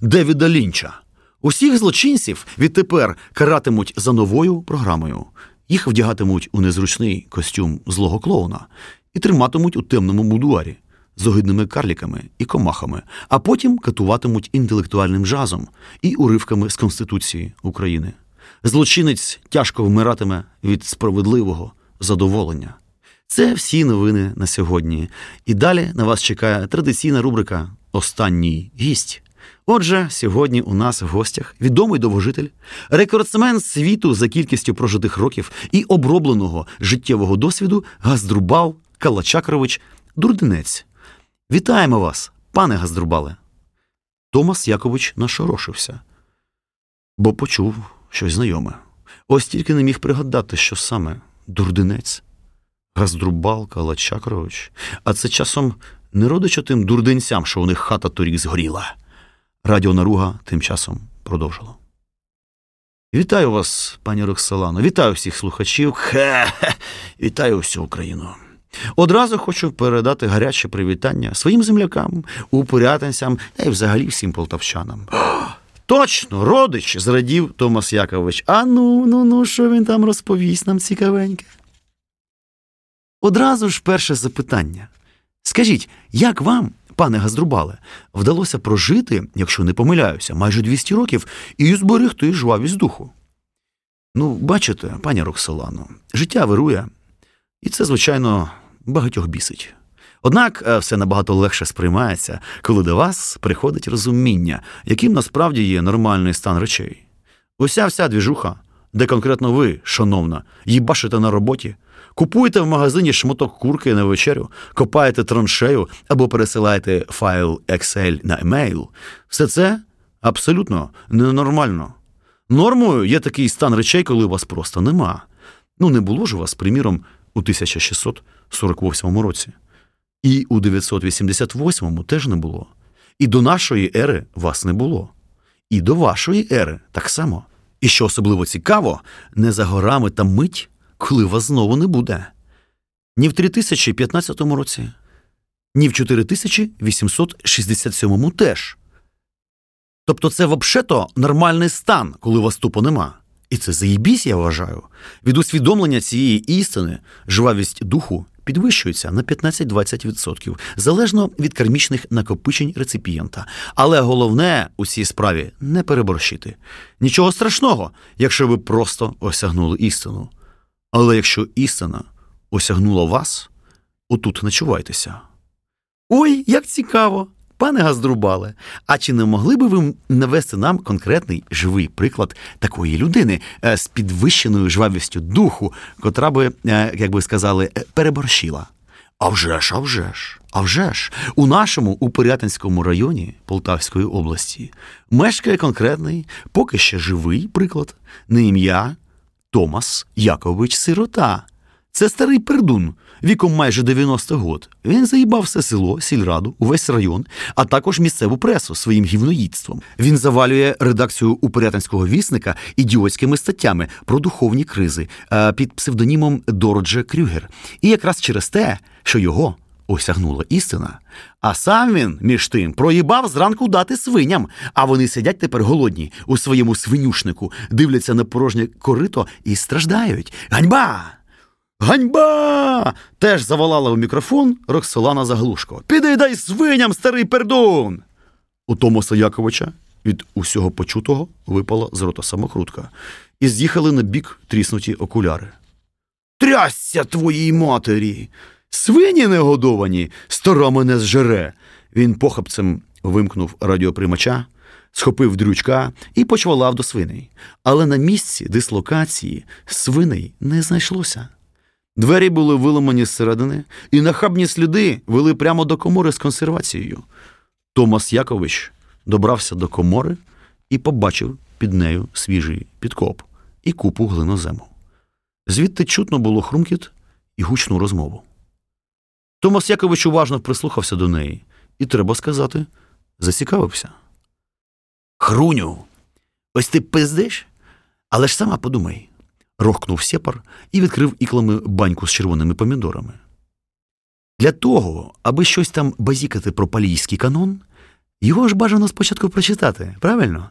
Девіда Лінча. Усіх злочинців відтепер каратимуть за новою програмою. Їх вдягатимуть у незручний костюм злого клоуна і триматимуть у темному будуарі з огидними карліками і комахами, а потім катуватимуть інтелектуальним жазом і уривками з Конституції України. Злочинець тяжко вмиратиме від справедливого задоволення. Це всі новини на сьогодні. І далі на вас чекає традиційна рубрика Останній гість. Отже, сьогодні у нас в гостях відомий довгожитель, рекордсмен світу за кількістю прожитих років і обробленого життєвого досвіду Газдрубал Калачакрович Дурдинець. Вітаємо вас, пане Газдрубале. Томас Якович нашорошився, бо почув щось знайоме. Ось тільки не міг пригадати, що саме Дурдинець, Газдрубал Калачакрович, а це часом не родича тим дурденцям, що у них хата торік згоріла. Радіонаруга тим часом продовжила. Вітаю вас, пані Роксолано, вітаю всіх слухачів. Хе-хе, вітаю всю Україну. Одразу хочу передати гаряче привітання своїм землякам, упорятинцям та й взагалі всім полтавчанам. Точно, родич, зрадів Томас Якович. А ну, ну, ну, що він там розповість нам цікавеньке. Одразу ж перше запитання. Скажіть, як вам, пане Газдрубале, вдалося прожити, якщо не помиляюся, майже 200 років і зберегти жвавість духу? Ну, бачите, пані Роксолано, життя вирує, і це, звичайно, багатьох бісить. Однак е, все набагато легше сприймається, коли до вас приходить розуміння, яким насправді є нормальний стан речей. Уся вся двіжуха, де конкретно ви, шановна, їбашите на роботі, купуєте в магазині шматок курки на вечерю, копаєте траншею або пересилаєте файл Excel на емейл, все це абсолютно ненормально. Нормою є такий стан речей, коли вас просто нема. Ну, не було ж у вас, приміром, у 1648 році. І у 988 теж не було. І до нашої ери вас не було. І до вашої ери так само. І що особливо цікаво, не за горами та мить, коли вас знову не буде. Ні в 3015 році, ні в 4867 теж. Тобто це взагалі нормальний стан, коли вас тупо нема. І це заєбісь, я вважаю. Від усвідомлення цієї істини жвавість духу підвищується на 15-20%, залежно від кармічних накопичень реципієнта. Але головне у цій справі не переборщити. Нічого страшного, якщо ви просто осягнули істину. Але якщо істина осягнула вас, отут ночувайтеся. Ой, як цікаво! Пане Газдрубале, а чи не могли би ви навести нам конкретний живий приклад такої людини е, з підвищеною жвавістю духу, котра би, е, як би сказали, е, переборщила? А вже ж, а вже ж, а вже ж, у нашому Упорятинському районі Полтавської області мешкає конкретний, поки ще живий приклад, на ім'я Томас Якович Сирота. Це старий пердун, віком майже 90 год. Він заїбав все село, сільраду, увесь район, а також місцеву пресу своїм гівноїдством. Він завалює редакцію упорятинського вісника ідіотськими статтями про духовні кризи е, під псевдонімом Дородже Крюгер. І якраз через те, що його осягнула істина. А сам він, між тим, проїбав зранку дати свиням, а вони сидять тепер голодні у своєму свинюшнику, дивляться на порожнє корито і страждають. Ганьба! Ганьба! теж заволала у мікрофон Роксолана Заглушко. Піди дай свиням, старий пердун! У Томаса Яковича від усього почутого випала з рота самокрутка, і з'їхали на бік тріснуті окуляри. Трясся твоїй матері! Свині негодовані, стара мене зжере. Він похапцем вимкнув радіоприймача, схопив дрючка і почвалав до свиней. Але на місці дислокації свиней не знайшлося. Двері були виламані зсередини, і нахабні сліди вели прямо до комори з консервацією. Томас Якович добрався до комори і побачив під нею свіжий підкоп і купу глинозему. Звідти чутно було хрумкіт і гучну розмову. Томас Якович уважно прислухався до неї і, треба сказати, зацікавився. Хруню, ось ти пиздиш? Але ж сама подумай. рохкнув сепар і відкрив іклами баньку з червоними помідорами. Для того, аби щось там базікати про палійський канон, Його ж бажано спочатку прочитати, правильно?